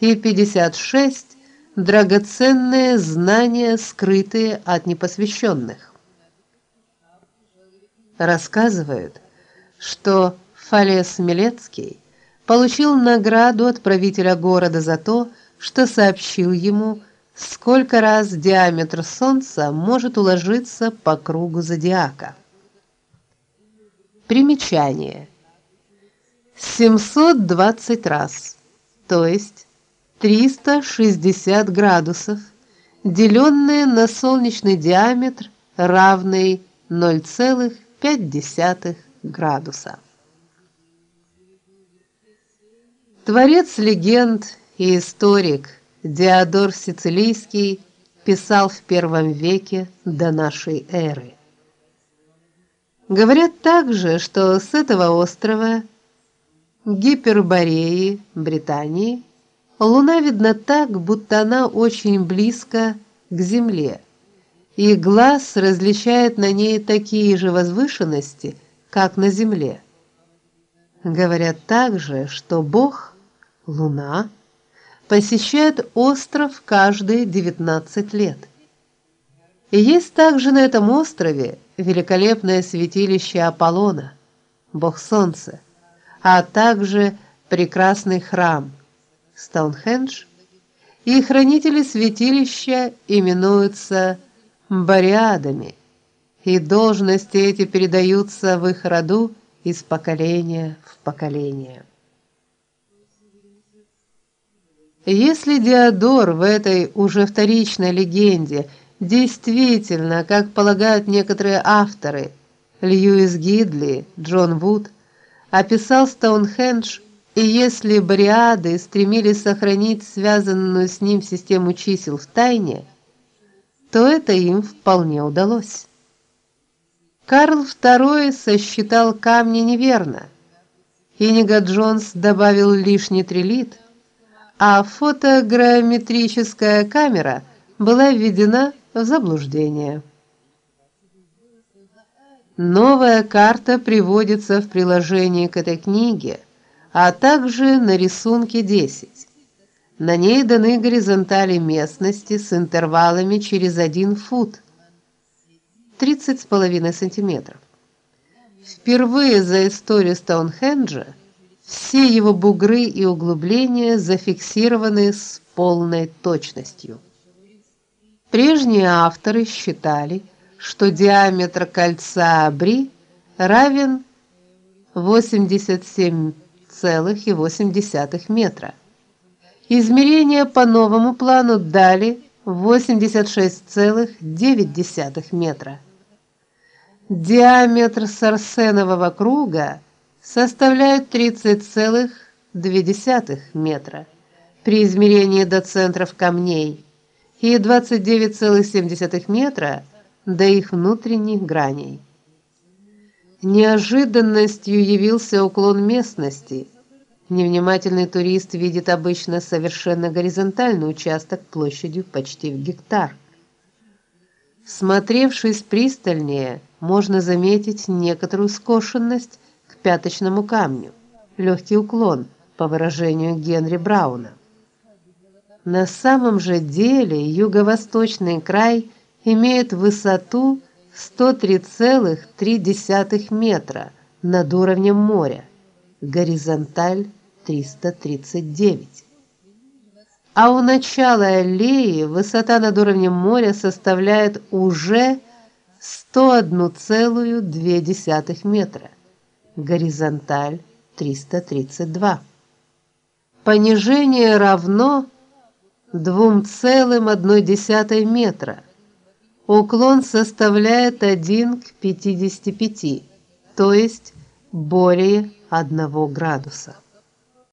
и 56 драгоценные знания, скрытые от непосвященных. Рассказывают, что Фалес Милецкий получил награду от правителя города за то, что сообщил ему, сколько раз диаметр солнца может уложиться по кругу зодиака. Примечание. 720 раз, то есть 360 градусов, деленное на солнечный диаметр, равный 0,5 градуса. Творец легенд и историк Диодор Сицилийский писал в первом веке до нашей эры. Говорят также, что с этого острова Гипербореи, Британии, луна видна так, будто она очень близко к земле, и глаз различает на ней такие же возвышенности, как на земле. Говорят также, что Бог, луна, посещает остров каждые 19 лет. И есть также на этом острове великолепное святилище Аполлона, бог солнца, а также прекрасный храм Стоунхендж, и хранители святилища именуются бариадами, и должности эти передаются в их роду из поколения в поколение. Если Диодор в этой уже вторичной легенде действительно, как полагают некоторые авторы, Льюис Гидли, Джон Вуд, описал Стоунхендж, и если бариады стремились сохранить связанную с ним систему чисел в тайне, то это им вполне удалось. Карл II сосчитал камни неверно. Инига Джонс добавил лишний трилит, а фотограмметрическая камера была введена в заблуждение. Новая карта приводится в приложении к этой книге, а также на рисунке 10. На ней даны горизонтали местности с интервалами через 1 фут, 30,5 сантиметров. Впервые за историю Стоунхенджа все его бугры и углубления зафиксированы с полной точностью. Прежние авторы считали, что диаметр кольца Бри равен 87,8 метра. Измерения по новому плану дали 86,9 метра. Диаметр Сарсенового круга составляет 30,2 метра при измерении до центров камней и 29,7 метра до их внутренних граней. Неожиданностью явился уклон местности. Невнимательный турист видит обычно совершенно горизонтальный участок площадью почти в гектар. Смотревшись пристальнее, можно заметить некоторую скошенность к пяточному камню, легкий уклон, по выражению Генри Брауна. На самом же деле юго-восточный край имеет высоту 103,3 метра над уровнем моря, горизонталь 339. А у начала аллеи высота над уровнем моря составляет уже 101,2 метра, горизонталь 332. Понижение равно 2,1 метра. Уклон составляет 1 к 55, то есть более 1 градуса.